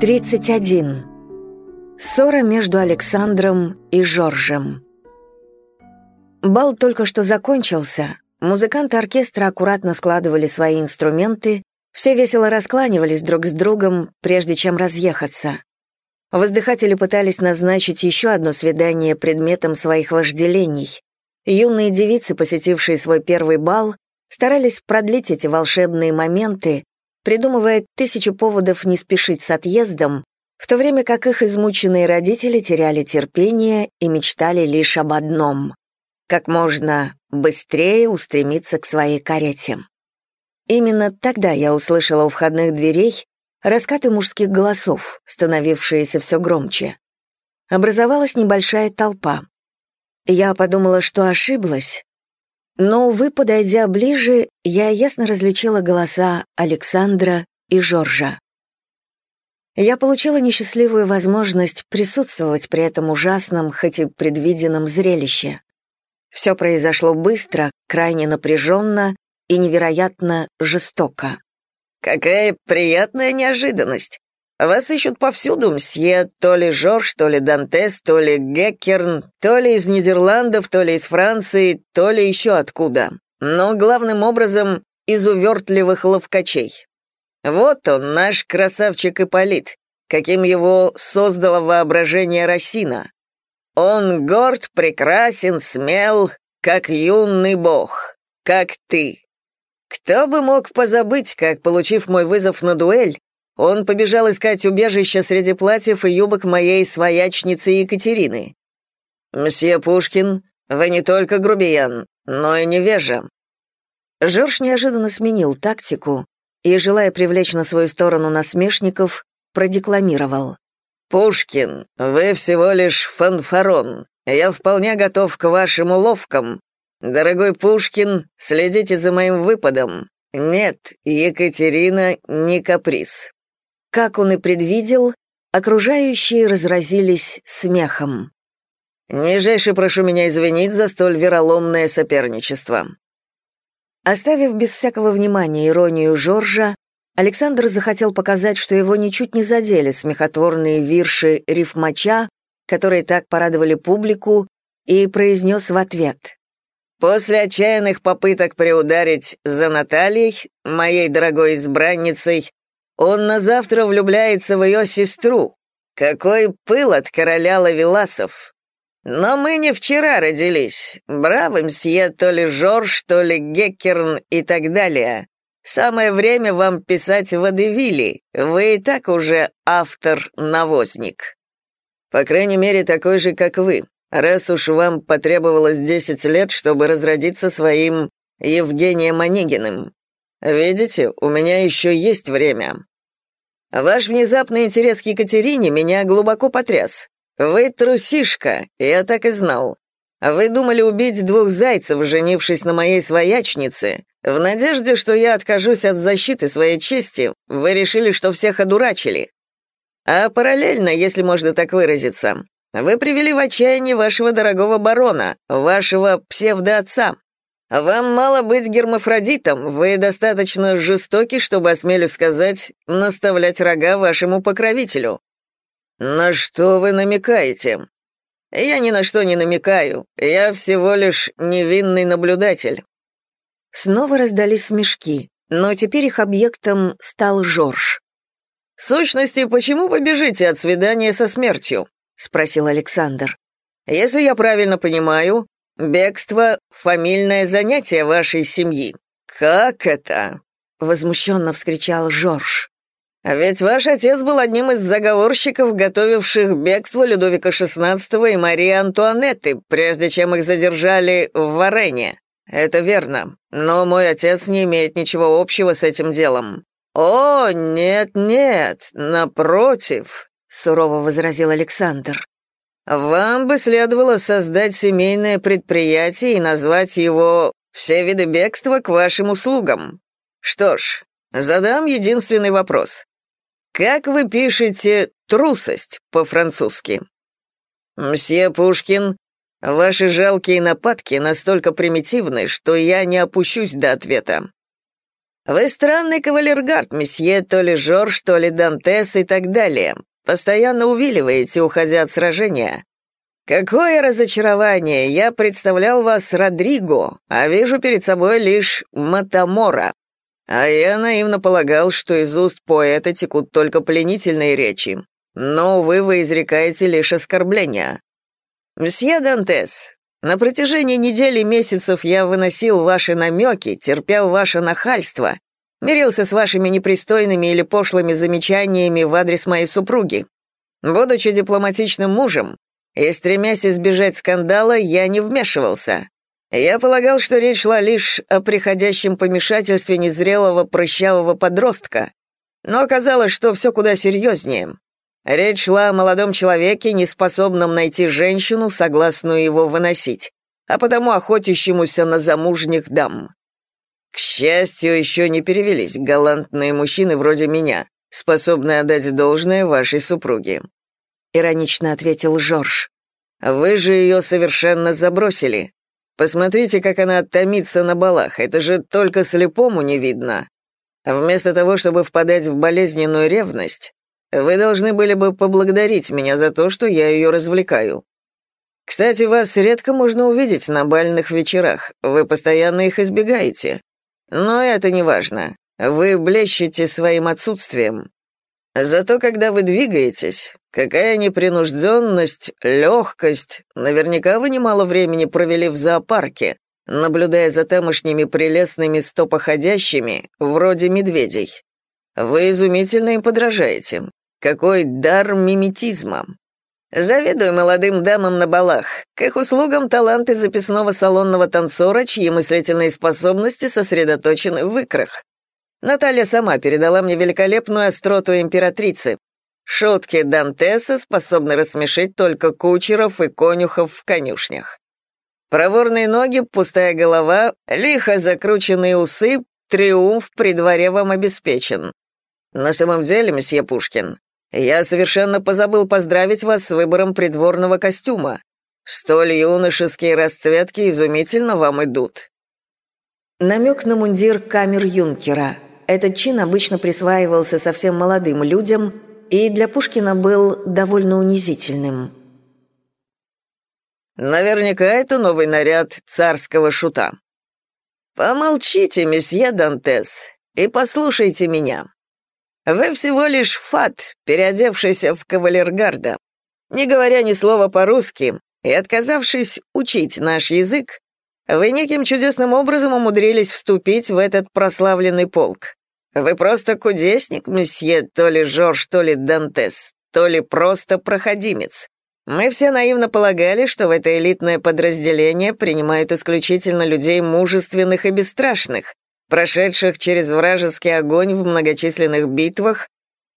31. Ссора между Александром и Жоржем. Бал только что закончился. Музыканты оркестра аккуратно складывали свои инструменты, все весело раскланивались друг с другом, прежде чем разъехаться. Воздыхатели пытались назначить еще одно свидание предметом своих вожделений. Юные девицы, посетившие свой первый бал, старались продлить эти волшебные моменты, придумывая тысячу поводов не спешить с отъездом, в то время как их измученные родители теряли терпение и мечтали лишь об одном — как можно быстрее устремиться к своей карете. Именно тогда я услышала у входных дверей раскаты мужских голосов, становившиеся все громче. Образовалась небольшая толпа. Я подумала, что ошиблась, но, увы, подойдя ближе, я ясно различила голоса Александра и Жоржа. Я получила несчастливую возможность присутствовать при этом ужасном, хоть и предвиденном зрелище. Все произошло быстро, крайне напряженно и невероятно жестоко. «Какая приятная неожиданность! Вас ищут повсюду, мсье, то ли Жорж, то ли Дантес, то ли Геккерн, то ли из Нидерландов, то ли из Франции, то ли еще откуда. Но главным образом из увертливых ловкачей. Вот он, наш красавчик Ипполит, каким его создало воображение Росина. Он горд, прекрасен, смел, как юный бог, как ты. Кто бы мог позабыть, как, получив мой вызов на дуэль, он побежал искать убежище среди платьев и юбок моей своячницы Екатерины. «Мсье Пушкин, вы не только грубиян, но и невежа». Жорж неожиданно сменил тактику и, желая привлечь на свою сторону насмешников, продекламировал. «Пушкин, вы всего лишь фанфарон. Я вполне готов к вашим уловкам. Дорогой Пушкин, следите за моим выпадом. Нет, Екатерина не каприз. Как он и предвидел, окружающие разразились смехом. «Нижайше прошу меня извинить за столь вероломное соперничество». Оставив без всякого внимания иронию Жоржа, Александр захотел показать, что его ничуть не задели смехотворные вирши рифмача, которые так порадовали публику, и произнес в ответ. «После отчаянных попыток приударить за Натальей, моей дорогой избранницей, он на завтра влюбляется в ее сестру. Какой пыл от короля Лавеласов. Но мы не вчера родились. Браво, мсье, то ли Жорж, то ли Геккерн и так далее. Самое время вам писать в Адевиле. Вы и так уже автор-навозник. По крайней мере, такой же, как вы. Раз уж вам потребовалось 10 лет, чтобы разродиться своим Евгением Онегиным. Видите, у меня еще есть время. Ваш внезапный интерес к Екатерине меня глубоко потряс. Вы трусишка, я так и знал. Вы думали убить двух зайцев, женившись на моей своячнице. В надежде, что я откажусь от защиты своей чести, вы решили, что всех одурачили. А параллельно, если можно так выразиться, вы привели в отчаяние вашего дорогого барона, вашего псевдоотца. «Вам мало быть гермафродитом, вы достаточно жестоки, чтобы, осмелю сказать, наставлять рога вашему покровителю». «На что вы намекаете?» «Я ни на что не намекаю, я всего лишь невинный наблюдатель». Снова раздались смешки, но теперь их объектом стал Жорж. «В сущности, почему вы бежите от свидания со смертью?» — спросил Александр. «Если я правильно понимаю, Бегство — фамильное занятие вашей семьи. Как это? Возмущенно вскричал Жорж. Ведь ваш отец был одним из заговорщиков, готовивших бегство Людовика XVI и Марии Антуанетты, прежде чем их задержали в Варене. Это верно, но мой отец не имеет ничего общего с этим делом. О, нет-нет, напротив, сурово возразил Александр. Вам бы следовало создать семейное предприятие и назвать его «Все виды бегства к вашим услугам». Что ж, задам единственный вопрос. Как вы пишете «трусость» по-французски? Мсье Пушкин, ваши жалкие нападки настолько примитивны, что я не опущусь до ответа. «Вы странный кавалергард, месье, то ли Жорж, то ли Дантес и так далее. Постоянно увиливаете, уходя от сражения. Какое разочарование! Я представлял вас Родриго, а вижу перед собой лишь Матамора. А я наивно полагал, что из уст поэта текут только пленительные речи. Но, увы, вы изрекаете лишь оскорбления. Мсье Дантес, на протяжении недели месяцев я выносил ваши намеки, терпел ваше нахальство, мирился с вашими непристойными или пошлыми замечаниями в адрес моей супруги. Будучи дипломатичным мужем и стремясь избежать скандала, я не вмешивался. Я полагал, что речь шла лишь о приходящем помешательстве незрелого прыщавого подростка, но оказалось, что все куда серьезнее. Речь шла о молодом человеке, неспособном найти женщину, согласную его выносить, а потому охотящемуся на замужних дам. К счастью, еще не перевелись галантные мужчины вроде меня, способные отдать должное вашей супруге. Иронично ответил Жорж. Вы же ее совершенно забросили. Посмотрите, как она томится на балах, это же только слепому не видно. Вместо того, чтобы впадать в болезненную ревность, вы должны были бы поблагодарить меня за то, что я ее развлекаю. Кстати, вас редко можно увидеть на бальных вечерах, вы постоянно их избегаете. Но это не важно. Вы блещете своим отсутствием. Зато когда вы двигаетесь, какая непринужденность, легкость. Наверняка вы немало времени провели в зоопарке, наблюдая за тамошними прелестными стопоходящими, вроде медведей. Вы изумительно им подражаете. Какой дар миметизма. Завидую молодым дамам на балах. К их услугам таланты записного салонного танцора, чьи мыслительные способности сосредоточены в икрах. Наталья сама передала мне великолепную остроту императрицы. Шутки Дантеса способны рассмешить только кучеров и конюхов в конюшнях. Проворные ноги, пустая голова, лихо закрученные усы, триумф при дворе вам обеспечен. На самом деле, месье Пушкин, я совершенно позабыл поздравить вас с выбором придворного костюма. Столь юношеские расцветки изумительно вам идут». Намек на мундир камер юнкера. Этот чин обычно присваивался совсем молодым людям и для Пушкина был довольно унизительным. «Наверняка это новый наряд царского шута». «Помолчите, месье Дантес, и послушайте меня. Вы всего лишь фат, переодевшийся в кавалергарда. Не говоря ни слова по-русски и отказавшись учить наш язык, вы неким чудесным образом умудрились вступить в этот прославленный полк. Вы просто кудесник, месье, то ли Жорж, то ли Дантес, то ли просто проходимец. Мы все наивно полагали, что в это элитное подразделение принимают исключительно людей мужественных и бесстрашных, прошедших через вражеский огонь в многочисленных битвах,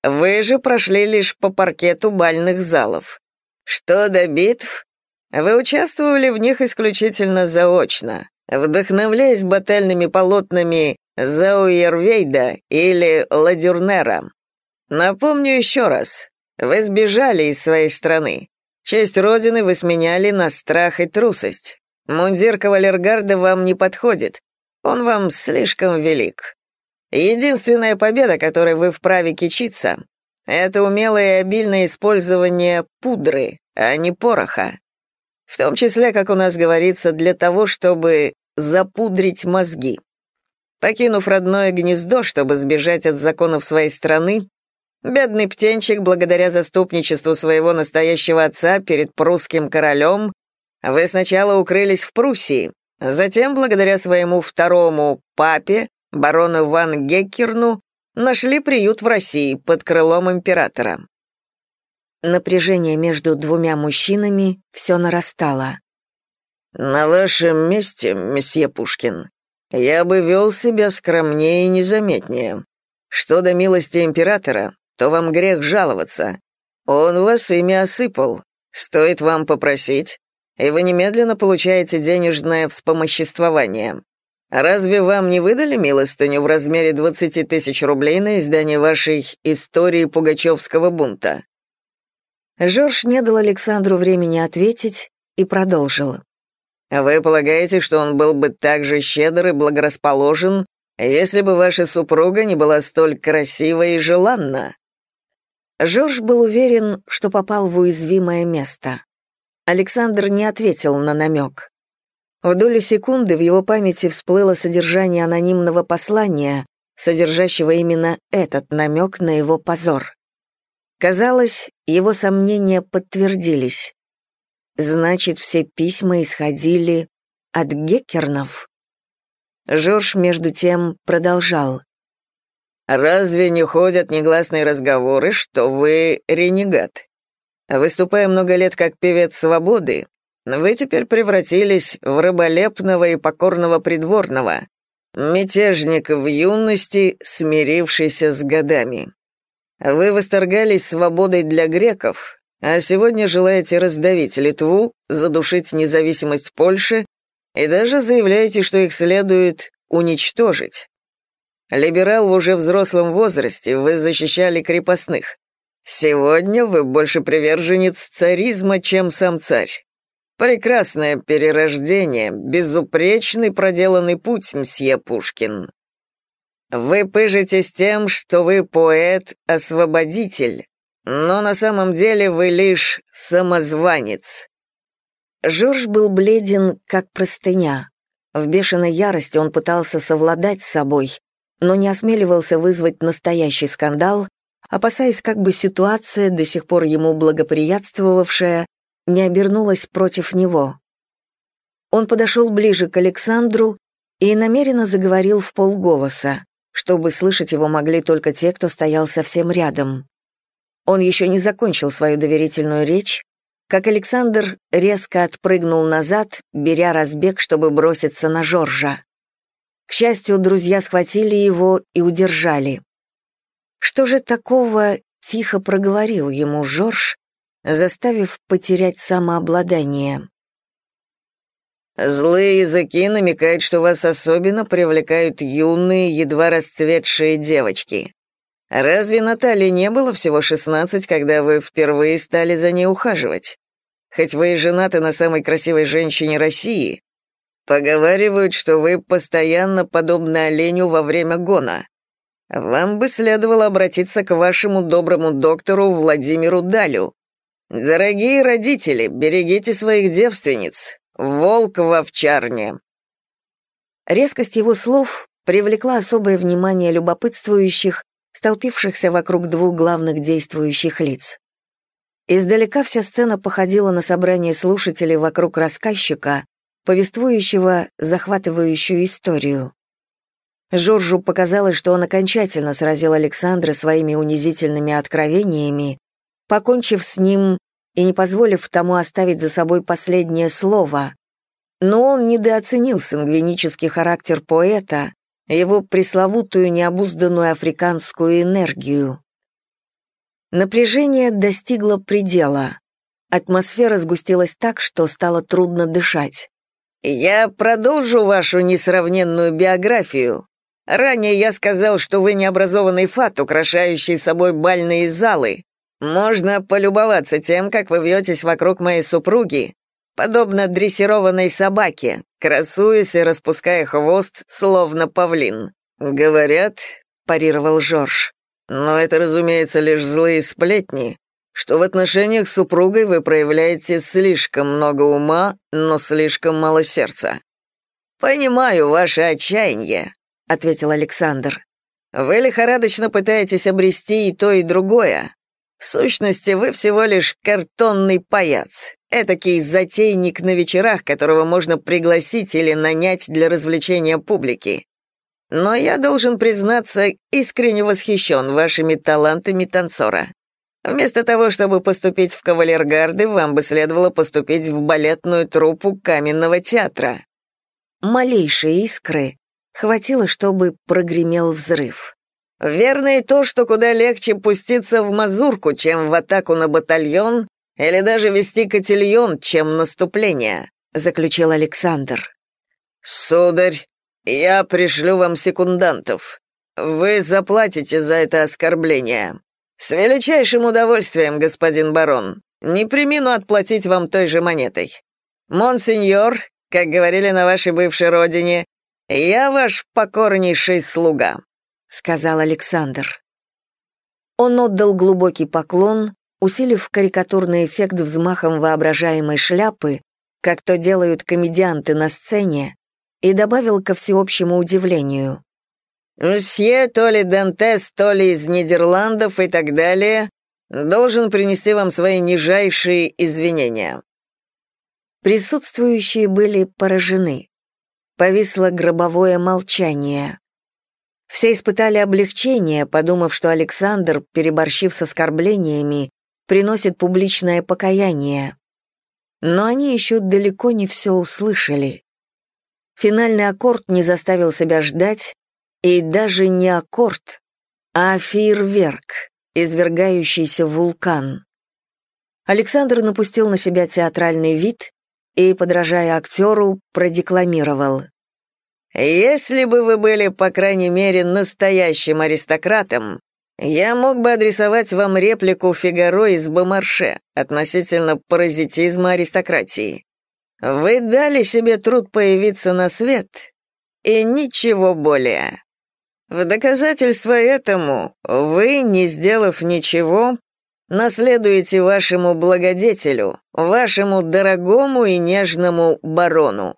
вы же прошли лишь по паркету бальных залов. Что до битв, вы участвовали в них исключительно заочно, вдохновляясь батальными полотнами Зауервейда или Ладюрнера. Напомню еще раз, вы сбежали из своей страны. Честь Родины вы сменяли на страх и трусость. Мундир кавалергарда вам не подходит, он вам слишком велик. Единственная победа, которой вы вправе кичиться, это умелое и обильное использование пудры, а не пороха. В том числе, как у нас говорится, для того, чтобы запудрить мозги. Покинув родное гнездо, чтобы сбежать от законов своей страны, бедный птенчик, благодаря заступничеству своего настоящего отца перед прусским королем, вы сначала укрылись в Пруссии, Затем, благодаря своему второму папе, барону Ван Геккерну, нашли приют в России под крылом императора. Напряжение между двумя мужчинами все нарастало. «На вашем месте, месье Пушкин, я бы вел себя скромнее и незаметнее. Что до милости императора, то вам грех жаловаться. Он вас ими осыпал. Стоит вам попросить, и вы немедленно получаете денежное вспомоществование. Разве вам не выдали милостыню в размере 20 тысяч рублей на издание вашей «Истории Пугачевского бунта»?» Жорж не дал Александру времени ответить и продолжил. «Вы полагаете, что он был бы так же щедр и благорасположен, если бы ваша супруга не была столь красива и желанна». Жорж был уверен, что попал в уязвимое место. Александр не ответил на намек. В долю секунды в его памяти всплыло содержание анонимного послания, содержащего именно этот намек на его позор. Казалось, его сомнения подтвердились. Значит, все письма исходили от Геккернов. Жорж, между тем, продолжал. «Разве не ходят негласные разговоры, что вы ренегат? Выступая много лет как певец свободы, вы теперь превратились в рыболепного и покорного придворного, мятежник в юности, смирившийся с годами. Вы восторгались свободой для греков, а сегодня желаете раздавить Литву, задушить независимость Польши и даже заявляете, что их следует уничтожить. Либерал в уже взрослом возрасте, вы защищали крепостных. Сегодня вы больше приверженец царизма, чем сам царь. Прекрасное перерождение, безупречный проделанный путь, мсье Пушкин. Вы пыжитесь тем, что вы поэт-освободитель, но на самом деле вы лишь самозванец. Жорж был бледен, как простыня. В бешеной ярости он пытался совладать с собой, но не осмеливался вызвать настоящий скандал, опасаясь, как бы ситуация, до сих пор ему благоприятствовавшая, не обернулась против него. Он подошел ближе к Александру и намеренно заговорил в полголоса чтобы слышать его могли только те, кто стоял совсем рядом. Он еще не закончил свою доверительную речь, как Александр резко отпрыгнул назад, беря разбег, чтобы броситься на Жоржа. К счастью, друзья схватили его и удержали. Что же такого тихо проговорил ему Жорж, заставив потерять самообладание? Злые языки намекают, что вас особенно привлекают юные, едва расцветшие девочки. Разве Наталье не было всего шестнадцать, когда вы впервые стали за ней ухаживать? Хоть вы и женаты на самой красивой женщине России, поговаривают, что вы постоянно подобны оленю во время гона. Вам бы следовало обратиться к вашему доброму доктору Владимиру Далю. Дорогие родители, берегите своих девственниц. Волк в овчарне!» Резкость его слов привлекла особое внимание любопытствующих, столпившихся вокруг двух главных действующих лиц. Издалека вся сцена походила на собрание слушателей вокруг рассказчика, повествующего захватывающую историю. Жоржу показалось, что он окончательно сразил Александра своими унизительными откровениями, покончив с ним и не позволив тому оставить за собой последнее слово. Но он недооценил сангвинический характер поэта, его пресловутую необузданную африканскую энергию. Напряжение достигло предела. Атмосфера сгустилась так, что стало трудно дышать. «Я продолжу вашу несравненную биографию. Ранее я сказал, что вы необразованный фат, украшающий собой бальные залы. Можно полюбоваться тем, как вы вьетесь вокруг моей супруги, подобно дрессированной собаке, красуясь и распуская хвост, словно павлин. Говорят, парировал Жорж, но это, разумеется, лишь злые сплетни, что в отношениях с супругой вы проявляете слишком много ума, но слишком мало сердца. Понимаю ваше отчаяние, ответил Александр. Вы лихорадочно пытаетесь обрести и то, и другое, в сущности, вы всего лишь картонный паяц, этакий затейник на вечерах, которого можно пригласить или нанять для развлечения публики. Но я должен признаться, искренне восхищен вашими талантами танцора. Вместо того, чтобы поступить в кавалергарды, вам бы следовало поступить в балетную труппу каменного театра. Малейшие искры хватило, чтобы прогремел взрыв. Верно и то, что куда легче пуститься в мазурку, чем в атаку на батальон или даже вести котельон, чем наступление», — заключил Александр. «Сударь, я пришлю вам секундантов. Вы заплатите за это оскорбление. С величайшим удовольствием, господин барон. Не примину отплатить вам той же монетой. Монсеньор, как говорили на вашей бывшей родине, Я ваш покорнейший слуга», — сказал Александр. Он отдал глубокий поклон, усилив карикатурный эффект взмахом воображаемой шляпы, как то делают комедианты на сцене, и добавил ко всеобщему удивлению. «Мсье то ли Дантес, то ли из Нидерландов и так далее, должен принести вам свои нижайшие извинения». Присутствующие были поражены. Повисло гробовое молчание. Все испытали облегчение, подумав, что Александр, переборщив с оскорблениями, приносит публичное покаяние. Но они еще далеко не все услышали. Финальный аккорд не заставил себя ждать, и даже не аккорд, а фейерверк, извергающийся вулкан. Александр напустил на себя театральный вид и, подражая актеру, продекламировал. «Если бы вы были, по крайней мере, настоящим аристократом, я мог бы адресовать вам реплику Фигаро из Бомарше относительно паразитизма аристократии. Вы дали себе труд появиться на свет, и ничего более. В доказательство этому вы, не сделав ничего, наследуете вашему благодетелю, вашему дорогому и нежному барону.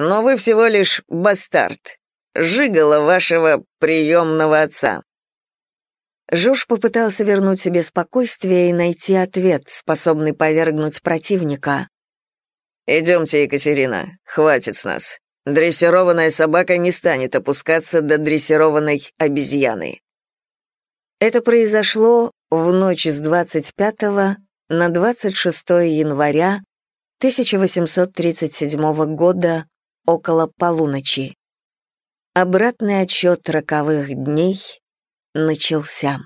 Но вы всего лишь бастард, жигало вашего приемного отца. Жуж попытался вернуть себе спокойствие и найти ответ, способный повергнуть противника. «Идемте, Екатерина, хватит с нас. Дрессированная собака не станет опускаться до дрессированной обезьяны». Это произошло в ночь с 25 на 26 января 1837 года около полуночи. Обратный отчет роковых дней начался.